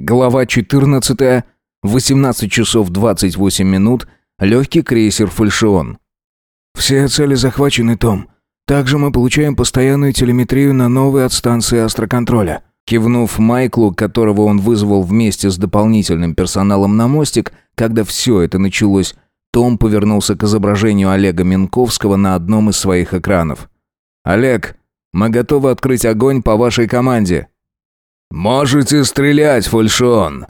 Глава 14, 18 часов 28 минут, легкий крейсер «Фальшион». «Все цели захвачены, Том. Также мы получаем постоянную телеметрию на новые от станции астроконтроля». Кивнув Майклу, которого он вызвал вместе с дополнительным персоналом на мостик, когда все это началось, том повернулся к изображению Олега Минковского на одном из своих экранов. «Олег, мы готовы открыть огонь по вашей команде». «Можете стрелять, Фольшон.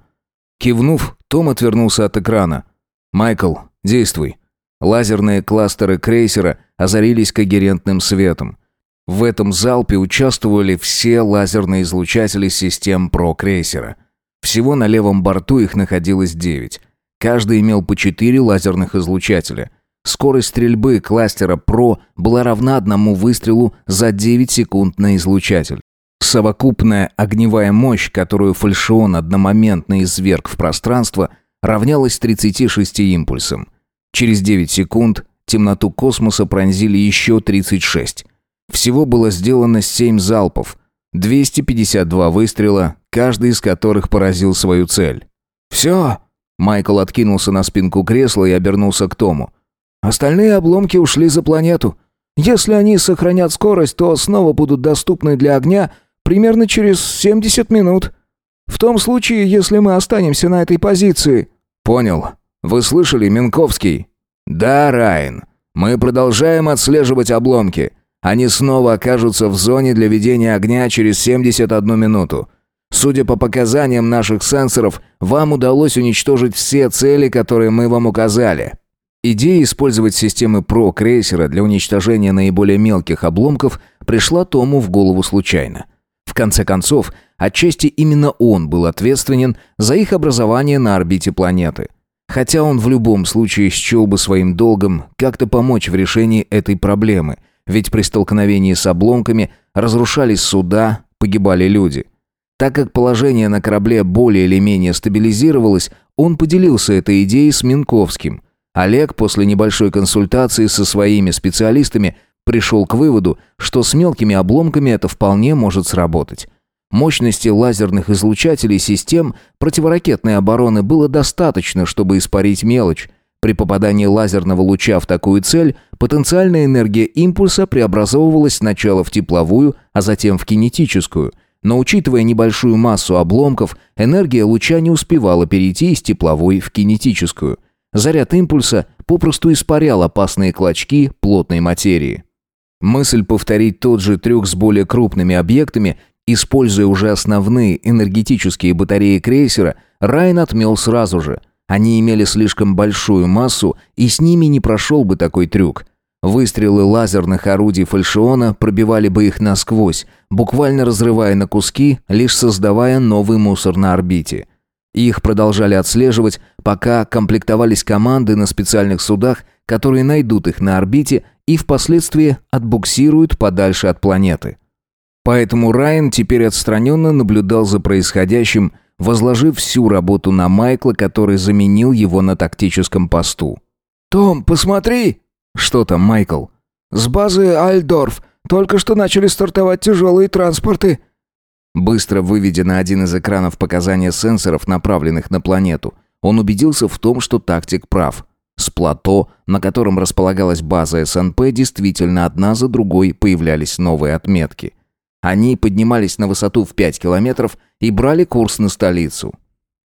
Кивнув, Том отвернулся от экрана. «Майкл, действуй». Лазерные кластеры крейсера озарились когерентным светом. В этом залпе участвовали все лазерные излучатели систем ПРО-крейсера. Всего на левом борту их находилось девять. Каждый имел по четыре лазерных излучателя. Скорость стрельбы кластера ПРО была равна одному выстрелу за 9 секунд на излучатель. Совокупная огневая мощь, которую фальшион одномоментно изверг в пространство, равнялась 36 импульсам. Через 9 секунд темноту космоса пронзили еще 36. Всего было сделано 7 залпов, 252 выстрела, каждый из которых поразил свою цель. «Все!» Майкл откинулся на спинку кресла и обернулся к Тому. «Остальные обломки ушли за планету. Если они сохранят скорость, то снова будут доступны для огня примерно через 70 минут. В том случае, если мы останемся на этой позиции». «Понял. Вы слышали, Минковский?» «Да, Райан. Мы продолжаем отслеживать обломки. Они снова окажутся в зоне для ведения огня через 71 минуту. Судя по показаниям наших сенсоров, вам удалось уничтожить все цели, которые мы вам указали». Идея использовать системы ПРО крейсера для уничтожения наиболее мелких обломков пришла Тому в голову случайно – конце концов, отчасти именно он был ответственен за их образование на орбите планеты. Хотя он в любом случае счел бы своим долгом как-то помочь в решении этой проблемы, ведь при столкновении с обломками разрушались суда, погибали люди. Так как положение на корабле более или менее стабилизировалось, он поделился этой идеей с Минковским. Олег после небольшой консультации со своими специалистами – пришел к выводу, что с мелкими обломками это вполне может сработать. Мощности лазерных излучателей систем противоракетной обороны было достаточно, чтобы испарить мелочь. При попадании лазерного луча в такую цель потенциальная энергия импульса преобразовывалась сначала в тепловую, а затем в кинетическую. Но учитывая небольшую массу обломков, энергия луча не успевала перейти из тепловой в кинетическую. Заряд импульса попросту испарял опасные клочки плотной материи. Мысль повторить тот же трюк с более крупными объектами, используя уже основные энергетические батареи крейсера, Райан отмел сразу же. Они имели слишком большую массу, и с ними не прошел бы такой трюк. Выстрелы лазерных орудий фальшиона пробивали бы их насквозь, буквально разрывая на куски, лишь создавая новый мусор на орбите. Их продолжали отслеживать, пока комплектовались команды на специальных судах – которые найдут их на орбите и впоследствии отбуксируют подальше от планеты. Поэтому Райан теперь отстраненно наблюдал за происходящим, возложив всю работу на Майкла, который заменил его на тактическом посту. «Том, посмотри!» «Что там, Майкл?» «С базы Альдорф только что начали стартовать тяжелые транспорты». Быстро выведя на один из экранов показания сенсоров, направленных на планету, он убедился в том, что тактик прав. С плато, на котором располагалась база СНП, действительно одна за другой появлялись новые отметки. Они поднимались на высоту в 5 километров и брали курс на столицу.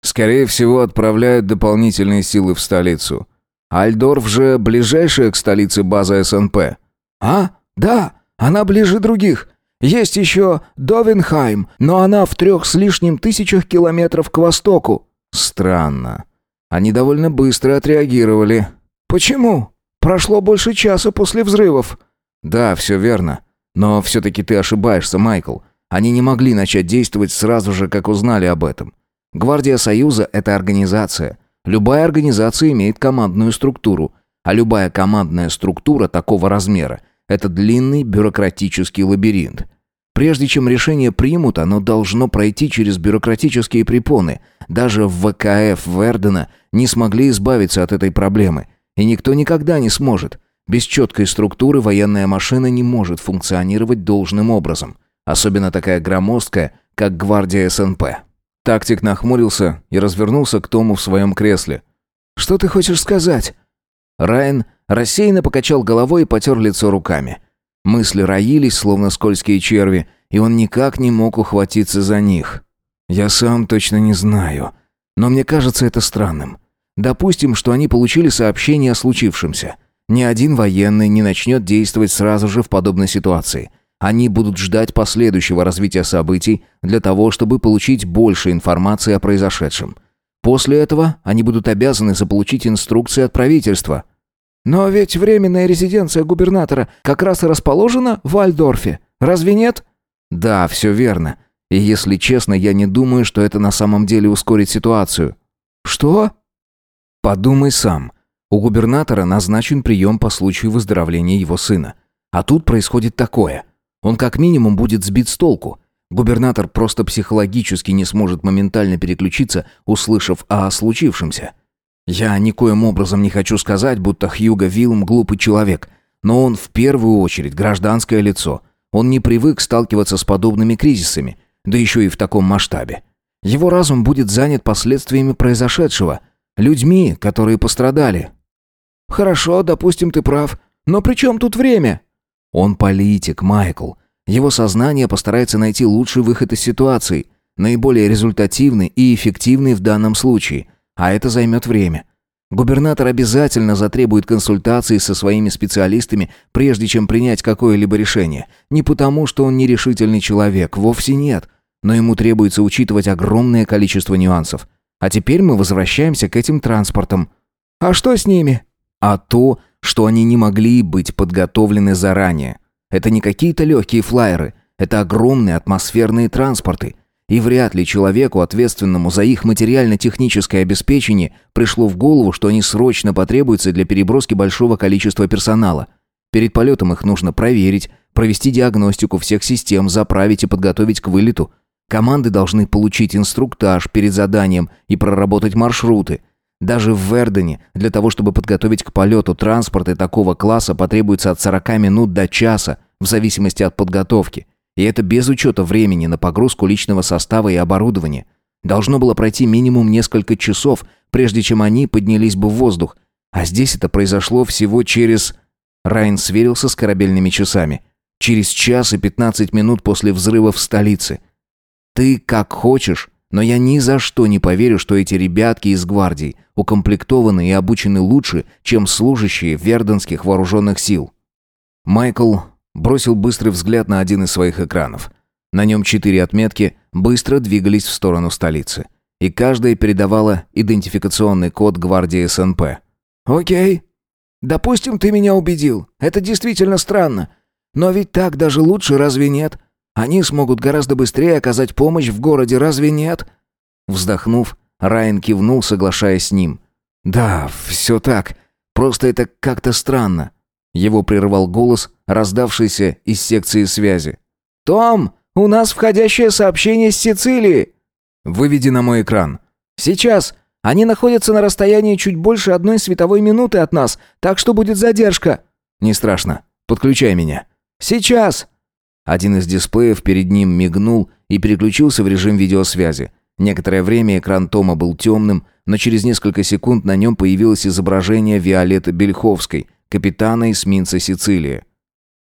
Скорее всего, отправляют дополнительные силы в столицу. Альдорф же ближайшая к столице база СНП. А? Да, она ближе других. Есть еще Довенхайм, но она в трех с лишним тысячах километров к востоку. Странно. Они довольно быстро отреагировали. Почему? Прошло больше часа после взрывов. Да, все верно. Но все-таки ты ошибаешься, Майкл. Они не могли начать действовать сразу же, как узнали об этом. Гвардия Союза – это организация. Любая организация имеет командную структуру. А любая командная структура такого размера – это длинный бюрократический лабиринт. Прежде чем решение примут, оно должно пройти через бюрократические препоны. Даже в ВКФ Вердена не смогли избавиться от этой проблемы. И никто никогда не сможет. Без четкой структуры военная машина не может функционировать должным образом. Особенно такая громоздкая, как гвардия СНП. Тактик нахмурился и развернулся к Тому в своем кресле. «Что ты хочешь сказать?» Райан рассеянно покачал головой и потер лицо руками. Мысли роились, словно скользкие черви, и он никак не мог ухватиться за них. Я сам точно не знаю, но мне кажется это странным. Допустим, что они получили сообщение о случившемся. Ни один военный не начнет действовать сразу же в подобной ситуации. Они будут ждать последующего развития событий для того, чтобы получить больше информации о произошедшем. После этого они будут обязаны заполучить инструкции от правительства – но ведь временная резиденция губернатора как раз и расположена в Альдорфе. Разве нет? Да, все верно. И если честно, я не думаю, что это на самом деле ускорит ситуацию. Что? Подумай сам. У губернатора назначен прием по случаю выздоровления его сына. А тут происходит такое. Он как минимум будет сбит с толку. Губернатор просто психологически не сможет моментально переключиться, услышав о случившемся. Я никоим образом не хочу сказать, будто Хьюго Вилм глупый человек, но он в первую очередь гражданское лицо. Он не привык сталкиваться с подобными кризисами, да еще и в таком масштабе. Его разум будет занят последствиями произошедшего, людьми, которые пострадали. «Хорошо, допустим, ты прав. Но при чем тут время?» «Он политик, Майкл. Его сознание постарается найти лучший выход из ситуации, наиболее результативный и эффективный в данном случае – а это займет время. Губернатор обязательно затребует консультации со своими специалистами, прежде чем принять какое-либо решение. Не потому, что он нерешительный человек, вовсе нет, но ему требуется учитывать огромное количество нюансов. А теперь мы возвращаемся к этим транспортам. А что с ними? А то, что они не могли быть подготовлены заранее. Это не какие-то легкие флайеры, это огромные атмосферные транспорты, и вряд ли человеку, ответственному за их материально-техническое обеспечение, пришло в голову, что они срочно потребуются для переброски большого количества персонала. Перед полетом их нужно проверить, провести диагностику всех систем, заправить и подготовить к вылету. Команды должны получить инструктаж перед заданием и проработать маршруты. Даже в Вердене для того, чтобы подготовить к полету транспорты такого класса, потребуется от 40 минут до часа, в зависимости от подготовки. И это без учета времени на погрузку личного состава и оборудования. Должно было пройти минимум несколько часов, прежде чем они поднялись бы в воздух. А здесь это произошло всего через... Райан сверился с корабельными часами. Через час и 15 минут после взрыва в столице. «Ты как хочешь, но я ни за что не поверю, что эти ребятки из гвардии укомплектованы и обучены лучше, чем служащие верденских вооруженных сил». Майкл Бросил быстрый взгляд на один из своих экранов. На нем четыре отметки быстро двигались в сторону столицы. И каждая передавала идентификационный код гвардии СНП. «Окей. Допустим, ты меня убедил. Это действительно странно. Но ведь так даже лучше, разве нет? Они смогут гораздо быстрее оказать помощь в городе, разве нет?» Вздохнув, Райан кивнул, соглашаясь с ним. «Да, все так. Просто это как-то странно. Его прервал голос, раздавшийся из секции связи. «Том, у нас входящее сообщение с Сицилии!» «Выведи на мой экран». «Сейчас. Они находятся на расстоянии чуть больше одной световой минуты от нас, так что будет задержка». «Не страшно. Подключай меня». «Сейчас». Один из дисплеев перед ним мигнул и переключился в режим видеосвязи. Некоторое время экран Тома был темным, но через несколько секунд на нем появилось изображение Виолетты Бельховской – капитана эсминца Сицилии.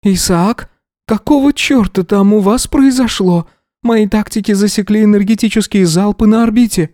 «Исаак, какого черта там у вас произошло? Мои тактики засекли энергетические залпы на орбите».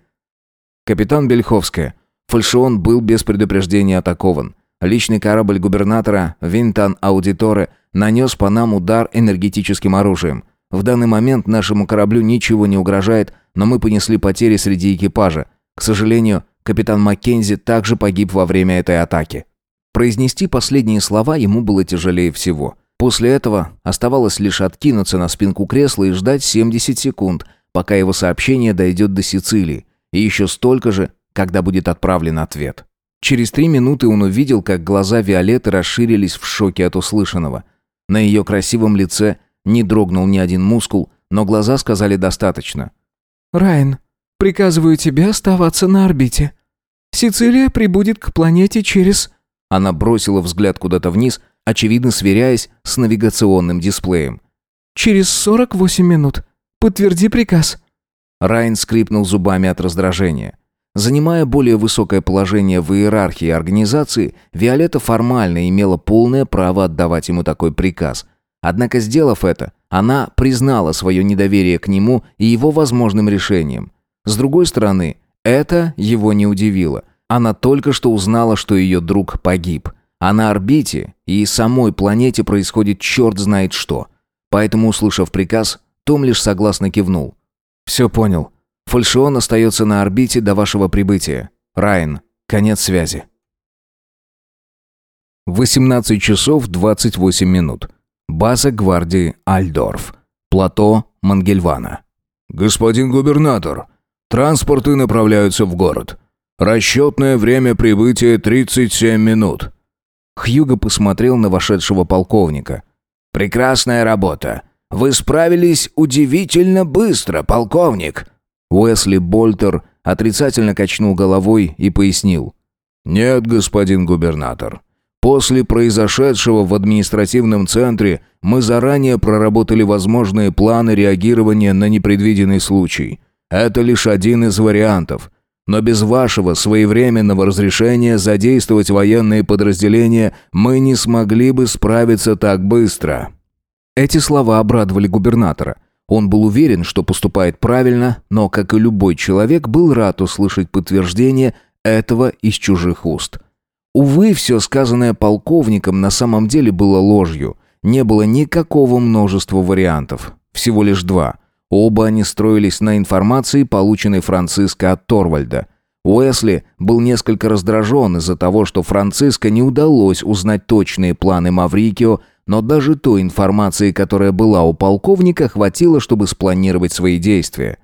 Капитан Бельховская. Фальшион был без предупреждения атакован. Личный корабль губернатора Винтан Аудиторе нанес по нам удар энергетическим оружием. В данный момент нашему кораблю ничего не угрожает, но мы понесли потери среди экипажа. К сожалению, капитан Маккензи также погиб во время этой атаки. Произнести последние слова ему было тяжелее всего. После этого оставалось лишь откинуться на спинку кресла и ждать 70 секунд, пока его сообщение дойдет до Сицилии, и еще столько же, когда будет отправлен ответ. Через три минуты он увидел, как глаза Виолетты расширились в шоке от услышанного. На ее красивом лице не дрогнул ни один мускул, но глаза сказали достаточно. «Райан, приказываю тебе оставаться на орбите. Сицилия прибудет к планете через...» Она бросила взгляд куда-то вниз, очевидно сверяясь с навигационным дисплеем. «Через 48 минут. Подтверди приказ». Райан скрипнул зубами от раздражения. Занимая более высокое положение в иерархии организации, Виолетта формально имела полное право отдавать ему такой приказ. Однако, сделав это, она признала свое недоверие к нему и его возможным решениям. С другой стороны, это его не удивило – она только что узнала, что ее друг погиб. А на орбите и самой планете происходит черт знает что. Поэтому, услышав приказ, Том лишь согласно кивнул. «Все понял. Фальшион остается на орбите до вашего прибытия. Райан, конец связи». 18 часов 28 минут. База гвардии Альдорф. Плато Мангельвана. «Господин губернатор, транспорты направляются в город. Расчетное время прибытия 37 минут». Хьюго посмотрел на вошедшего полковника. «Прекрасная работа. Вы справились удивительно быстро, полковник». Уэсли Больтер отрицательно качнул головой и пояснил. «Нет, господин губернатор. После произошедшего в административном центре мы заранее проработали возможные планы реагирования на непредвиденный случай. Это лишь один из вариантов. Но без вашего своевременного разрешения задействовать военные подразделения мы не смогли бы справиться так быстро». Эти слова обрадовали губернатора. Он был уверен, что поступает правильно, но, как и любой человек, был рад услышать подтверждение этого из чужих уст. Увы, все сказанное полковником на самом деле было ложью. Не было никакого множества вариантов. Всего лишь два – Оба они строились на информации, полученной Франциско от Торвальда. Уэсли был несколько раздражен из-за того, что Франциско не удалось узнать точные планы Маврикио, но даже той информации, которая была у полковника, хватило, чтобы спланировать свои действия.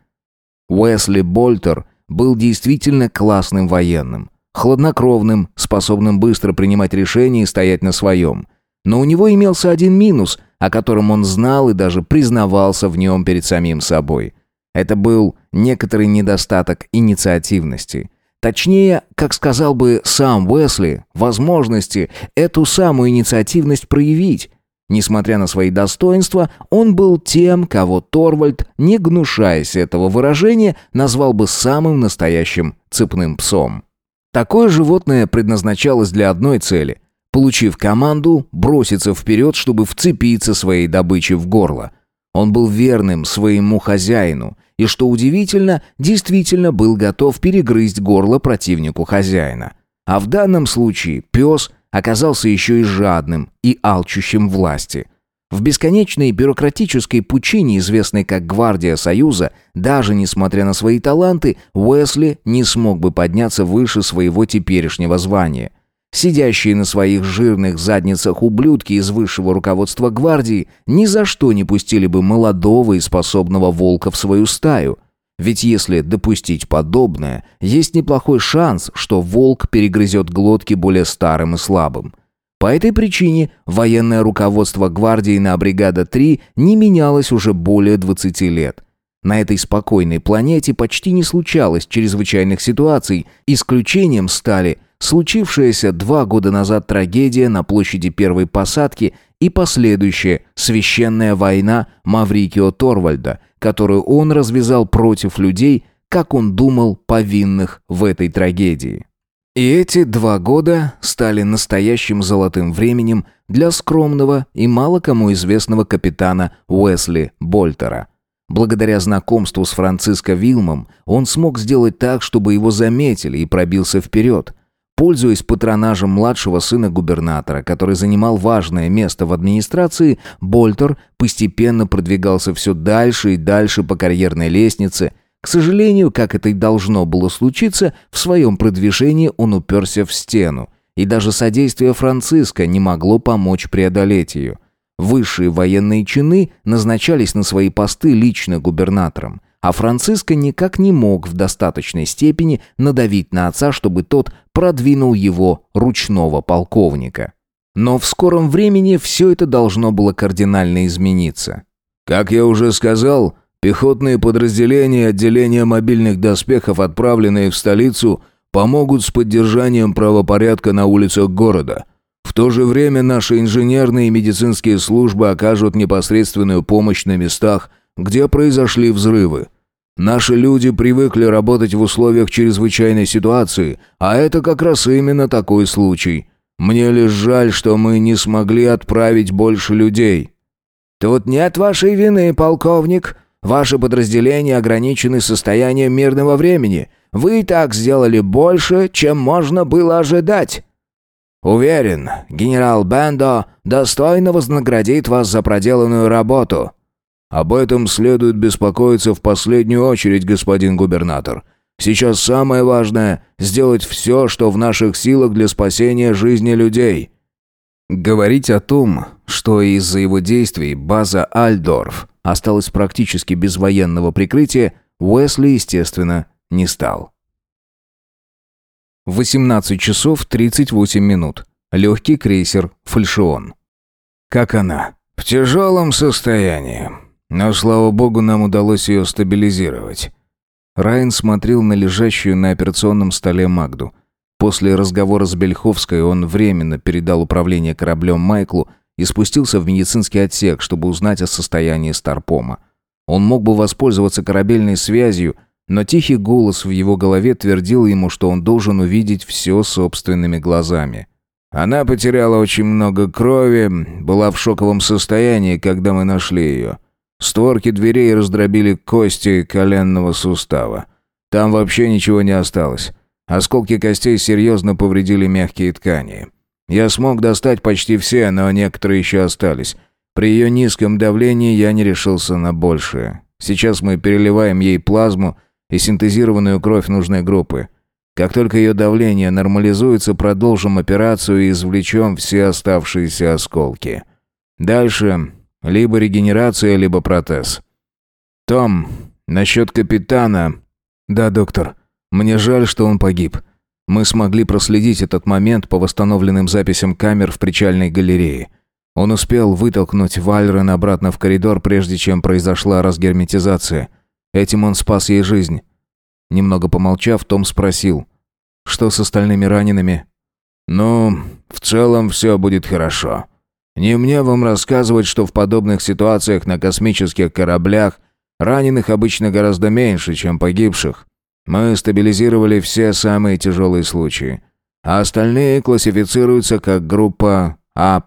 Уэсли Больтер был действительно классным военным, хладнокровным, способным быстро принимать решения и стоять на своем. Но у него имелся один минус – о котором он знал и даже признавался в нем перед самим собой. Это был некоторый недостаток инициативности. Точнее, как сказал бы сам Уэсли, возможности эту самую инициативность проявить. Несмотря на свои достоинства, он был тем, кого Торвальд, не гнушаясь этого выражения, назвал бы самым настоящим цепным псом. Такое животное предназначалось для одной цели – Получив команду, бросится вперед, чтобы вцепиться своей добыче в горло. Он был верным своему хозяину и, что удивительно, действительно был готов перегрызть горло противнику хозяина. А в данном случае пес оказался еще и жадным и алчущим власти. В бесконечной бюрократической пучине, известной как Гвардия Союза, даже несмотря на свои таланты, Уэсли не смог бы подняться выше своего теперешнего звания – Сидящие на своих жирных задницах ублюдки из высшего руководства гвардии ни за что не пустили бы молодого и способного волка в свою стаю. Ведь если допустить подобное, есть неплохой шанс, что волк перегрызет глотки более старым и слабым. По этой причине военное руководство гвардии на бригада 3 не менялось уже более 20 лет – на этой спокойной планете почти не случалось чрезвычайных ситуаций, исключением стали случившаяся два года назад трагедия на площади первой посадки и последующая священная война Маврикио Торвальда, которую он развязал против людей, как он думал, повинных в этой трагедии. И эти два года стали настоящим золотым временем для скромного и мало кому известного капитана Уэсли Больтера. Благодаря знакомству с Франциско Вилмом он смог сделать так, чтобы его заметили и пробился вперед. Пользуясь патронажем младшего сына губернатора, который занимал важное место в администрации, Больтер постепенно продвигался все дальше и дальше по карьерной лестнице. К сожалению, как это и должно было случиться, в своем продвижении он уперся в стену, и даже содействие Франциска не могло помочь преодолеть ее. Высшие военные чины назначались на свои посты лично губернатором – а Франциско никак не мог в достаточной степени надавить на отца, чтобы тот продвинул его ручного полковника. Но в скором времени все это должно было кардинально измениться. «Как я уже сказал, пехотные подразделения и отделения мобильных доспехов, отправленные в столицу, помогут с поддержанием правопорядка на улицах города», в то же время наши инженерные и медицинские службы окажут непосредственную помощь на местах, где произошли взрывы. Наши люди привыкли работать в условиях чрезвычайной ситуации, а это как раз именно такой случай. Мне лишь жаль, что мы не смогли отправить больше людей». «Тут нет вашей вины, полковник. Ваши подразделения ограничены состоянием мирного времени. Вы и так сделали больше, чем можно было ожидать». «Уверен, генерал Бендо достойно вознаградит вас за проделанную работу». Об этом следует беспокоиться в последнюю очередь, господин губернатор. Сейчас самое важное – сделать все, что в наших силах для спасения жизни людей». Говорить о том, что из-за его действий база Альдорф осталась практически без военного прикрытия, Уэсли, естественно, не стал. 18 часов 38 минут. Легкий крейсер «Фальшион». «Как она?» «В тяжелом состоянии. Но, слава богу, нам удалось ее стабилизировать. Райан смотрел на лежащую на операционном столе Магду. После разговора с Бельховской он временно передал управление кораблем Майклу и спустился в медицинский отсек, чтобы узнать о состоянии Старпома. Он мог бы воспользоваться корабельной связью, но тихий голос в его голове твердил ему, что он должен увидеть все собственными глазами. «Она потеряла очень много крови, была в шоковом состоянии, когда мы нашли ее». Створки дверей раздробили кости коленного сустава. Там вообще ничего не осталось. Осколки костей серьезно повредили мягкие ткани. Я смог достать почти все, но некоторые еще остались. При ее низком давлении я не решился на большее. Сейчас мы переливаем ей плазму и синтезированную кровь нужной группы. Как только ее давление нормализуется, продолжим операцию и извлечем все оставшиеся осколки. Дальше либо регенерация, либо протез. Том, насчет капитана... Да, доктор. Мне жаль, что он погиб. Мы смогли проследить этот момент по восстановленным записям камер в причальной галерее. Он успел вытолкнуть Вальрен обратно в коридор, прежде чем произошла разгерметизация. Этим он спас ей жизнь. Немного помолчав, Том спросил. «Что с остальными ранеными?» «Ну, в целом все будет хорошо», не мне вам рассказывать, что в подобных ситуациях на космических кораблях раненых обычно гораздо меньше, чем погибших. Мы стабилизировали все самые тяжелые случаи, а остальные классифицируются как группа А+.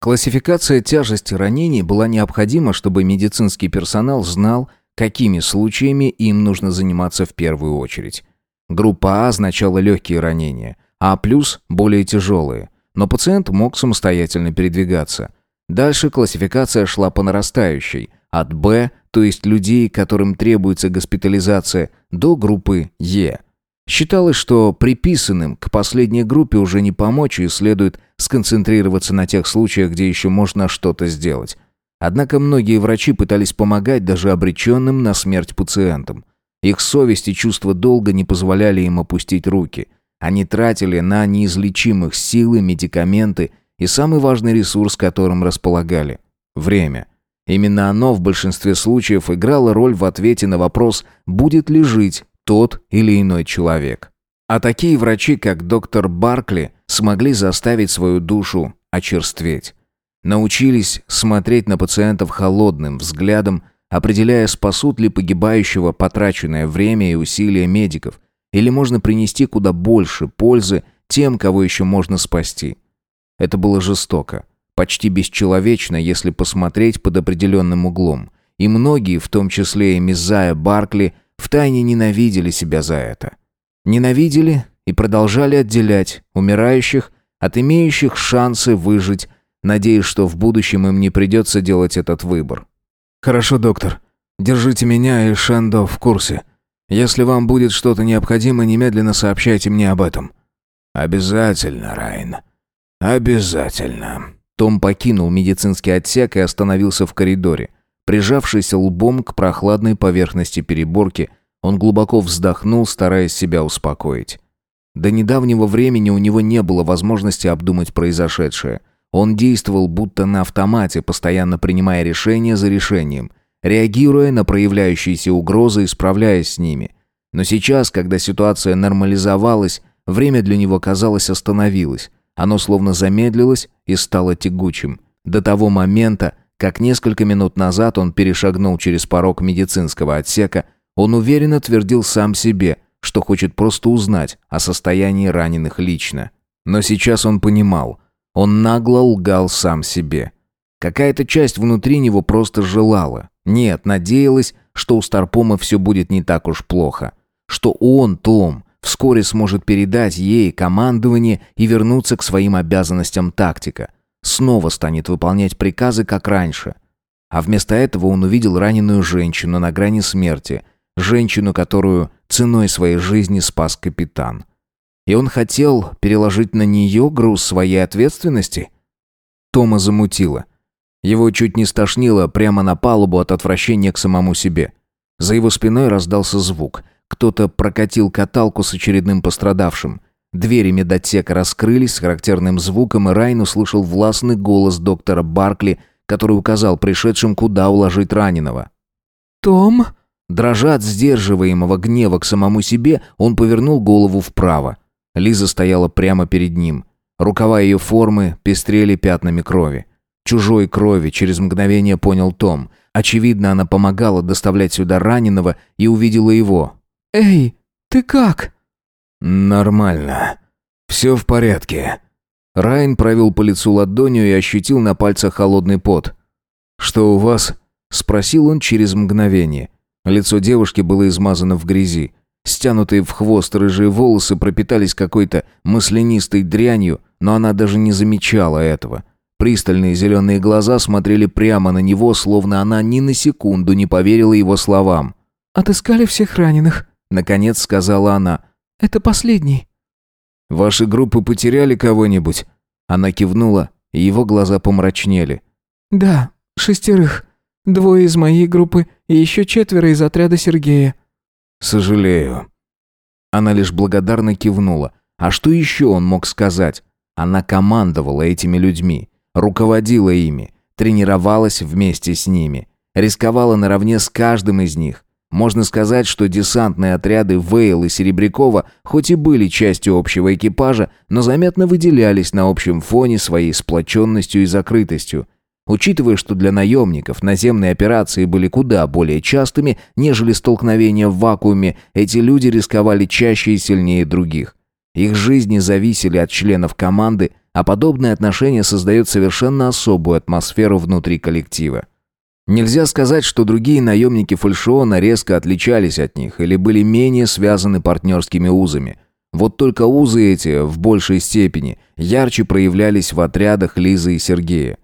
Классификация тяжести ранений была необходима, чтобы медицинский персонал знал, какими случаями им нужно заниматься в первую очередь. Группа А означала легкие ранения, А+, более тяжелые – но пациент мог самостоятельно передвигаться. Дальше классификация шла по нарастающей, от «Б», то есть людей, которым требуется госпитализация, до группы «Е». Считалось, что приписанным к последней группе уже не помочь и следует сконцентрироваться на тех случаях, где еще можно что-то сделать. Однако многие врачи пытались помогать даже обреченным на смерть пациентам. Их совесть и чувство долга не позволяли им опустить руки – они тратили на неизлечимых силы, медикаменты и самый важный ресурс, которым располагали – время. Именно оно в большинстве случаев играло роль в ответе на вопрос, будет ли жить тот или иной человек. А такие врачи, как доктор Баркли, смогли заставить свою душу очерстветь. Научились смотреть на пациентов холодным взглядом, определяя, спасут ли погибающего потраченное время и усилия медиков – или можно принести куда больше пользы тем, кого еще можно спасти. Это было жестоко, почти бесчеловечно, если посмотреть под определенным углом. И многие, в том числе и Мизая Баркли, втайне ненавидели себя за это. Ненавидели и продолжали отделять умирающих от имеющих шансы выжить, надеясь, что в будущем им не придется делать этот выбор. «Хорошо, доктор. Держите меня и Шендо в курсе», если вам будет что-то необходимо, немедленно сообщайте мне об этом». «Обязательно, Райан. Обязательно». Том покинул медицинский отсек и остановился в коридоре. прижавшийся лбом к прохладной поверхности переборки, он глубоко вздохнул, стараясь себя успокоить. До недавнего времени у него не было возможности обдумать произошедшее. Он действовал будто на автомате, постоянно принимая решение за решением – реагируя на проявляющиеся угрозы и справляясь с ними. Но сейчас, когда ситуация нормализовалась, время для него, казалось, остановилось. Оно словно замедлилось и стало тягучим. До того момента, как несколько минут назад он перешагнул через порог медицинского отсека, он уверенно твердил сам себе, что хочет просто узнать о состоянии раненых лично. Но сейчас он понимал, он нагло лгал сам себе. Какая-то часть внутри него просто желала, нет, надеялась, что у Старпома все будет не так уж плохо. Что он, Том, вскоре сможет передать ей командование и вернуться к своим обязанностям тактика. Снова станет выполнять приказы, как раньше. А вместо этого он увидел раненую женщину на грани смерти. Женщину, которую ценой своей жизни спас капитан. И он хотел переложить на нее груз своей ответственности? Тома замутила. Его чуть не стошнило прямо на палубу от отвращения к самому себе. За его спиной раздался звук. Кто-то прокатил каталку с очередным пострадавшим. Двери медотека раскрылись с характерным звуком, и Райн услышал властный голос доктора Баркли, который указал пришедшим, куда уложить раненого. «Том?» Дрожа от сдерживаемого гнева к самому себе, он повернул голову вправо. Лиза стояла прямо перед ним. Рукава ее формы пестрели пятнами крови чужой крови через мгновение понял Том. Очевидно, она помогала доставлять сюда раненого и увидела его. «Эй, ты как?» «Нормально. Все в порядке». Райан провел по лицу ладонью и ощутил на пальцах холодный пот. «Что у вас?» – спросил он через мгновение. Лицо девушки было измазано в грязи. Стянутые в хвост рыжие волосы пропитались какой-то маслянистой дрянью, но она даже не замечала этого – Пристальные зеленые глаза смотрели прямо на него, словно она ни на секунду не поверила его словам. «Отыскали всех раненых», — наконец сказала она. «Это последний». «Ваши группы потеряли кого-нибудь?» Она кивнула, и его глаза помрачнели. «Да, шестерых. Двое из моей группы и еще четверо из отряда Сергея». «Сожалею». Она лишь благодарно кивнула. А что еще он мог сказать? Она командовала этими людьми руководила ими, тренировалась вместе с ними, рисковала наравне с каждым из них. Можно сказать, что десантные отряды Вейл и Серебрякова хоть и были частью общего экипажа, но заметно выделялись на общем фоне своей сплоченностью и закрытостью. Учитывая, что для наемников наземные операции были куда более частыми, нежели столкновения в вакууме, эти люди рисковали чаще и сильнее других. Их жизни зависели от членов команды, а подобное отношение создает совершенно особую атмосферу внутри коллектива. Нельзя сказать, что другие наемники фальшиона резко отличались от них или были менее связаны партнерскими узами. Вот только узы эти в большей степени ярче проявлялись в отрядах Лизы и Сергея.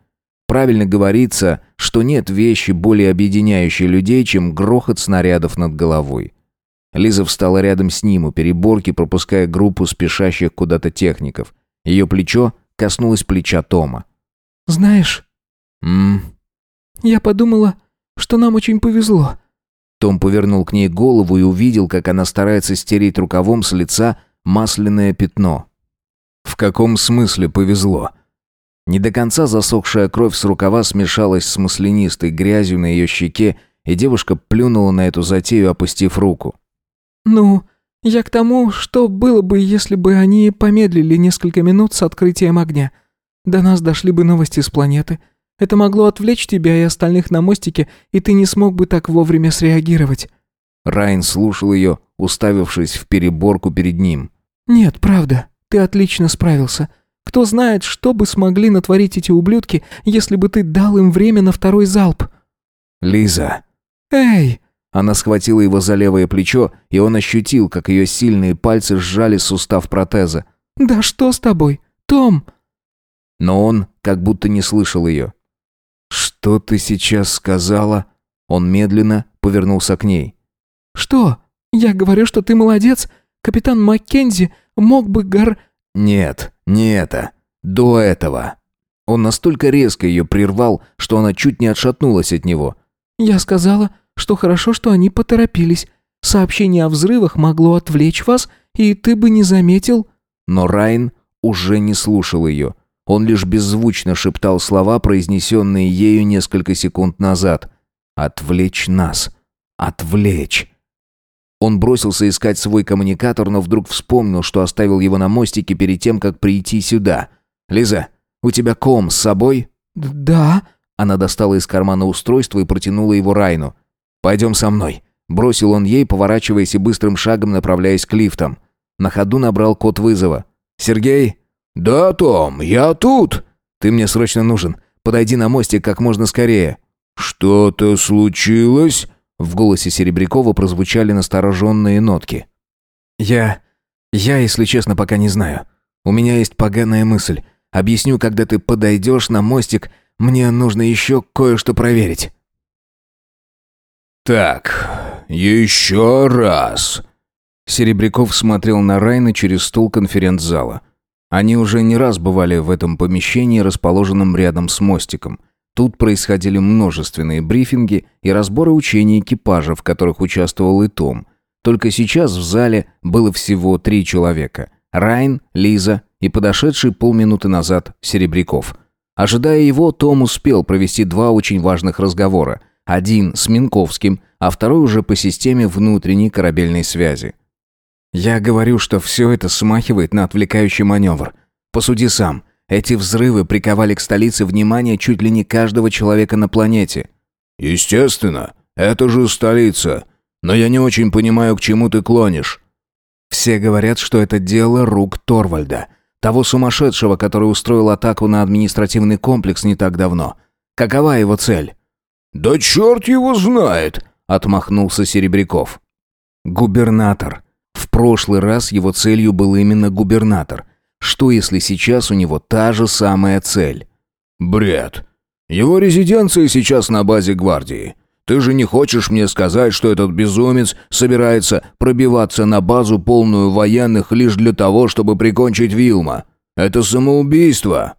Правильно говорится, что нет вещи более объединяющей людей, чем грохот снарядов над головой. Лиза встала рядом с ним у переборки, пропуская группу спешащих куда-то техников – ее плечо коснулось плеча Тома. «Знаешь...» «Ммм...» «Я подумала, что нам очень повезло». Том повернул к ней голову и увидел, как она старается стереть рукавом с лица масляное пятно. «В каком смысле повезло?» Не до конца засохшая кровь с рукава смешалась с маслянистой грязью на ее щеке, и девушка плюнула на эту затею, опустив руку. «Ну, я к тому, что было бы, если бы они помедлили несколько минут с открытием огня. До нас дошли бы новости с планеты. Это могло отвлечь тебя и остальных на мостике, и ты не смог бы так вовремя среагировать». Райн слушал ее, уставившись в переборку перед ним. «Нет, правда, ты отлично справился. Кто знает, что бы смогли натворить эти ублюдки, если бы ты дал им время на второй залп». «Лиза». «Эй!» А она схватила его за левое плечо, и он ощутил, как ее сильные пальцы сжали сустав протеза. «Да что с тобой, Том?» Но он как будто не слышал ее. «Что ты сейчас сказала?» Он медленно повернулся к ней. «Что? Я говорю, что ты молодец. Капитан Маккензи мог бы гор...» «Нет, не это. До этого». Он настолько резко ее прервал, что она чуть не отшатнулась от него. «Я сказала, что хорошо, что они поторопились. Сообщение о взрывах могло отвлечь вас, и ты бы не заметил». Но Райн уже не слушал ее. Он лишь беззвучно шептал слова, произнесенные ею несколько секунд назад. «Отвлечь нас! Отвлечь!» Он бросился искать свой коммуникатор, но вдруг вспомнил, что оставил его на мостике перед тем, как прийти сюда. «Лиза, у тебя ком с собой?» «Да». Она достала из кармана устройство и протянула его Райну. «Пойдем со мной», — бросил он ей, поворачиваясь и быстрым шагом направляясь к лифтам. На ходу набрал код вызова. «Сергей?» «Да, Том, я тут!» «Ты мне срочно нужен. Подойди на мостик как можно скорее». «Что-то случилось?» В голосе Серебрякова прозвучали настороженные нотки. «Я... я, если честно, пока не знаю. У меня есть поганая мысль. Объясню, когда ты подойдешь на мостик, мне нужно еще кое-что проверить». «Так, еще раз!» Серебряков смотрел на Райна через стол конференц-зала. Они уже не раз бывали в этом помещении, расположенном рядом с мостиком. Тут происходили множественные брифинги и разборы учений экипажа, в которых участвовал и Том. Только сейчас в зале было всего три человека. Райн, Лиза и подошедший полминуты назад Серебряков. Ожидая его, Том успел провести два очень важных разговора – один с Минковским, а второй уже по системе внутренней корабельной связи. Я говорю, что все это смахивает на отвлекающий маневр. Посуди сам. Эти взрывы приковали к столице внимание чуть ли не каждого человека на планете. Естественно, это же столица. Но я не очень понимаю, к чему ты клонишь. Все говорят, что это дело рук Торвальда, того сумасшедшего, который устроил атаку на административный комплекс не так давно. Какова его цель? «Да черт его знает!» — отмахнулся Серебряков. «Губернатор. В прошлый раз его целью был именно губернатор. Что, если сейчас у него та же самая цель?» «Бред. Его резиденция сейчас на базе гвардии. Ты же не хочешь мне сказать, что этот безумец собирается пробиваться на базу полную военных лишь для того, чтобы прикончить Вилма? Это самоубийство!»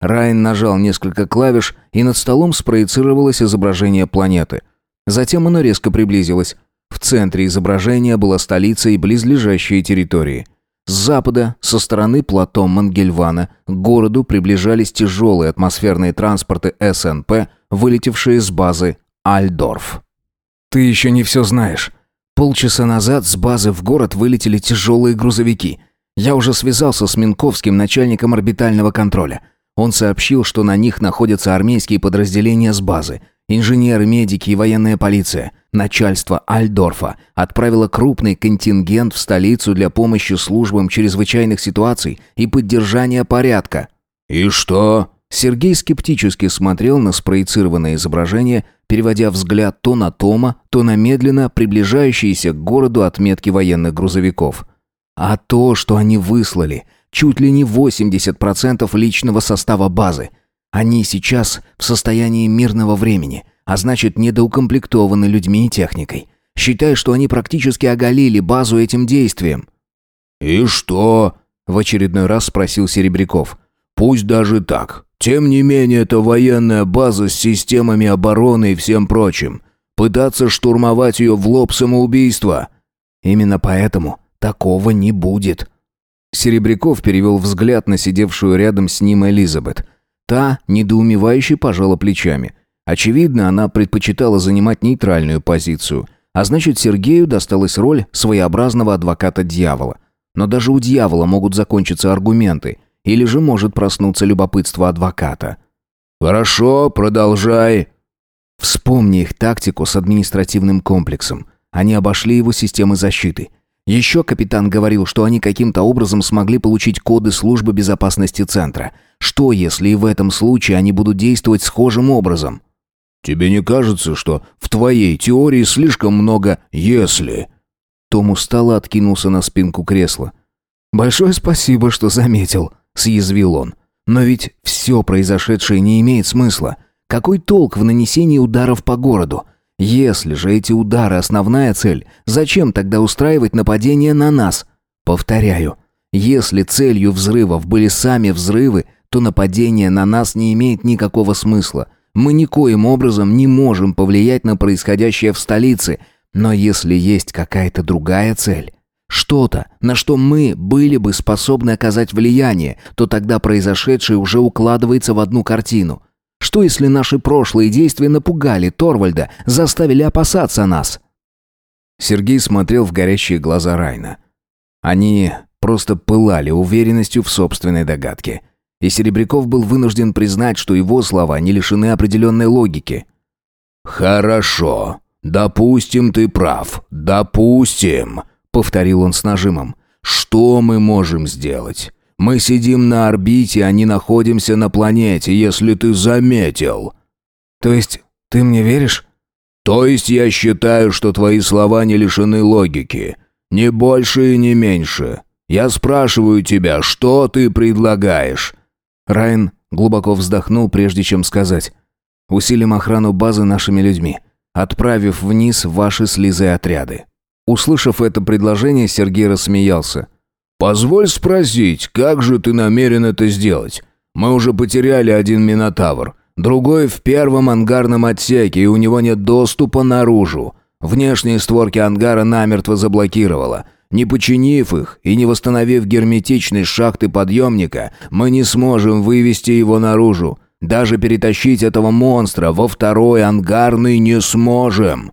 Райан нажал несколько клавиш, и над столом спроецировалось изображение планеты. Затем оно резко приблизилось. В центре изображения была столица и близлежащие территории. С запада, со стороны плато Мангельвана, к городу приближались тяжелые атмосферные транспорты СНП, вылетевшие с базы Альдорф. «Ты еще не все знаешь. Полчаса назад с базы в город вылетели тяжелые грузовики. Я уже связался с Минковским, начальником орбитального контроля. Он сообщил, что на них находятся армейские подразделения с базы, инженеры, медики и военная полиция. Начальство Альдорфа отправило крупный контингент в столицу для помощи службам чрезвычайных ситуаций и поддержания порядка. «И что?» Сергей скептически смотрел на спроецированное изображение, переводя взгляд то на Тома, то на медленно приближающиеся к городу отметки военных грузовиков. «А то, что они выслали, чуть ли не 80% личного состава базы. Они сейчас в состоянии мирного времени, а значит недоукомплектованы людьми и техникой. Считай, что они практически оголили базу этим действием». «И что?» – в очередной раз спросил Серебряков. «Пусть даже так. Тем не менее, это военная база с системами обороны и всем прочим. Пытаться штурмовать ее в лоб самоубийства». «Именно поэтому такого не будет», Серебряков перевел взгляд на сидевшую рядом с ним Элизабет. Та, недоумевающе, пожала плечами. Очевидно, она предпочитала занимать нейтральную позицию, а значит, Сергею досталась роль своеобразного адвоката дьявола. Но даже у дьявола могут закончиться аргументы, или же может проснуться любопытство адвоката. «Хорошо, продолжай», Вспомни их тактику с административным комплексом. Они обошли его системы защиты. Еще капитан говорил, что они каким-то образом смогли получить коды службы безопасности центра. Что, если и в этом случае они будут действовать схожим образом? «Тебе не кажется, что в твоей теории слишком много «если»?» Том устало откинулся на спинку кресла. «Большое спасибо, что заметил», — съязвил он. «Но ведь все произошедшее не имеет смысла. Какой толк в нанесении ударов по городу?» Если же эти удары основная цель, зачем тогда устраивать нападение на нас? Повторяю, если целью взрывов были сами взрывы, то нападение на нас не имеет никакого смысла. Мы никоим образом не можем повлиять на происходящее в столице. Но если есть какая-то другая цель, что-то, на что мы были бы способны оказать влияние, то тогда произошедшее уже укладывается в одну картину – что если наши прошлые действия напугали Торвальда, заставили опасаться нас? Сергей смотрел в горящие глаза Райна. Они просто пылали уверенностью в собственной догадке. И Серебряков был вынужден признать, что его слова не лишены определенной логики. «Хорошо. Допустим, ты прав. Допустим», — повторил он с нажимом. «Что мы можем сделать? Мы сидим на орбите, а не находимся на планете, если ты заметил». «То есть ты мне веришь?» «То есть я считаю, что твои слова не лишены логики. Не больше и не меньше. Я спрашиваю тебя, что ты предлагаешь?» Райан глубоко вздохнул, прежде чем сказать. «Усилим охрану базы нашими людьми, отправив вниз ваши слезы отряды». Услышав это предложение, Сергей рассмеялся – Позволь спросить, как же ты намерен это сделать? Мы уже потеряли один Минотавр, другой в первом ангарном отсеке, и у него нет доступа наружу. Внешние створки ангара намертво заблокировало. Не починив их и не восстановив герметичность шахты подъемника, мы не сможем вывести его наружу. Даже перетащить этого монстра во второй ангарный не сможем».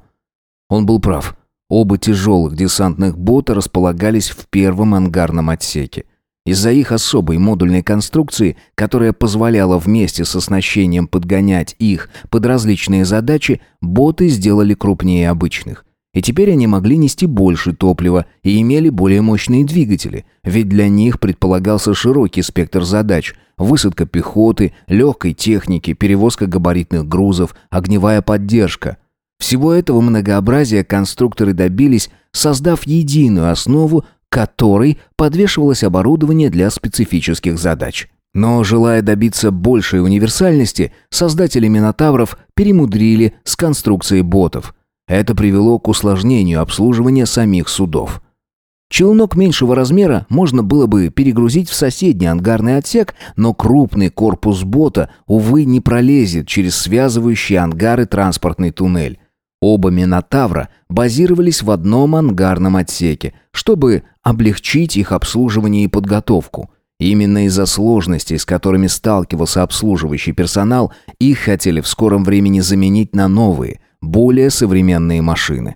Он был прав. Оба тяжелых десантных бота располагались в первом ангарном отсеке. Из-за их особой модульной конструкции, которая позволяла вместе с оснащением подгонять их под различные задачи, боты сделали крупнее обычных. И теперь они могли нести больше топлива и имели более мощные двигатели, ведь для них предполагался широкий спектр задач – высадка пехоты, легкой техники, перевозка габаритных грузов, огневая поддержка – всего этого многообразия конструкторы добились, создав единую основу, которой подвешивалось оборудование для специфических задач. Но, желая добиться большей универсальности, создатели Минотавров перемудрили с конструкцией ботов. Это привело к усложнению обслуживания самих судов. Челнок меньшего размера можно было бы перегрузить в соседний ангарный отсек, но крупный корпус бота, увы, не пролезет через связывающие ангары транспортный туннель. Оба Минотавра базировались в одном ангарном отсеке, чтобы облегчить их обслуживание и подготовку. Именно из-за сложностей, с которыми сталкивался обслуживающий персонал, их хотели в скором времени заменить на новые, более современные машины.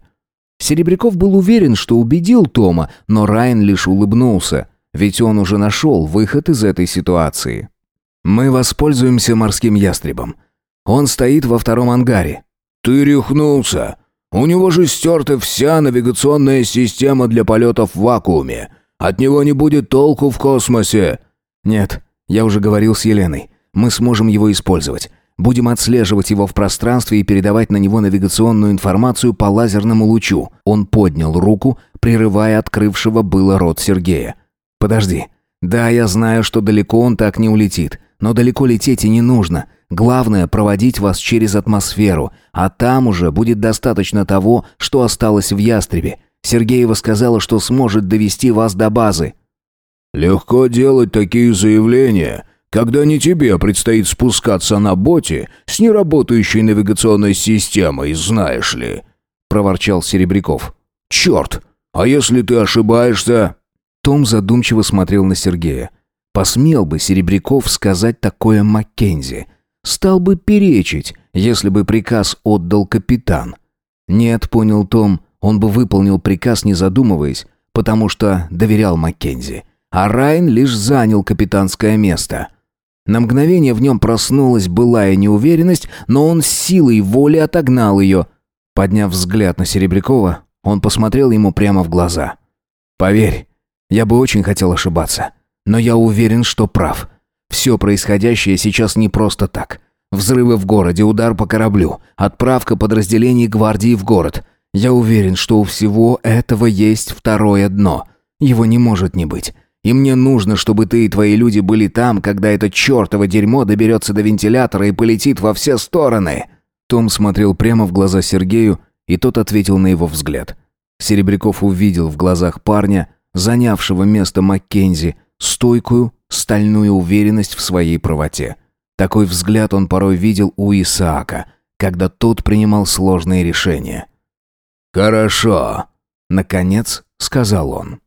Серебряков был уверен, что убедил Тома, но Райан лишь улыбнулся, ведь он уже нашел выход из этой ситуации. «Мы воспользуемся морским ястребом. Он стоит во втором ангаре», ты рехнулся. У него же стерта вся навигационная система для полетов в вакууме. От него не будет толку в космосе». «Нет, я уже говорил с Еленой. Мы сможем его использовать. Будем отслеживать его в пространстве и передавать на него навигационную информацию по лазерному лучу». Он поднял руку, прерывая открывшего было рот Сергея. «Подожди. Да, я знаю, что далеко он так не улетит. Но далеко лететь и не нужно. Главное – проводить вас через атмосферу, а там уже будет достаточно того, что осталось в ястребе. Сергеева сказала, что сможет довести вас до базы». «Легко делать такие заявления, когда не тебе предстоит спускаться на боте с неработающей навигационной системой, знаешь ли», – проворчал Серебряков. «Черт! А если ты ошибаешься?» Том задумчиво смотрел на Сергея. «Посмел бы Серебряков сказать такое Маккензи». Стал бы перечить, если бы приказ отдал капитан. Нет, понял Том, он бы выполнил приказ, не задумываясь, потому что доверял Маккензи. А Райн лишь занял капитанское место. На мгновение в нем проснулась былая неуверенность, но он силой воли отогнал ее. Подняв взгляд на Серебрякова, он посмотрел ему прямо в глаза. «Поверь, я бы очень хотел ошибаться, но я уверен, что прав. Все происходящее сейчас не просто так. Взрывы в городе, удар по кораблю, отправка подразделений гвардии в город. Я уверен, что у всего этого есть второе дно. Его не может не быть. И мне нужно, чтобы ты и твои люди были там, когда это чертово дерьмо доберется до вентилятора и полетит во все стороны». Том смотрел прямо в глаза Сергею, и тот ответил на его взгляд. Серебряков увидел в глазах парня, занявшего место Маккензи, стойкую, стальную уверенность в своей правоте. Такой взгляд он порой видел у Исаака, когда тот принимал сложные решения. «Хорошо», — наконец сказал он.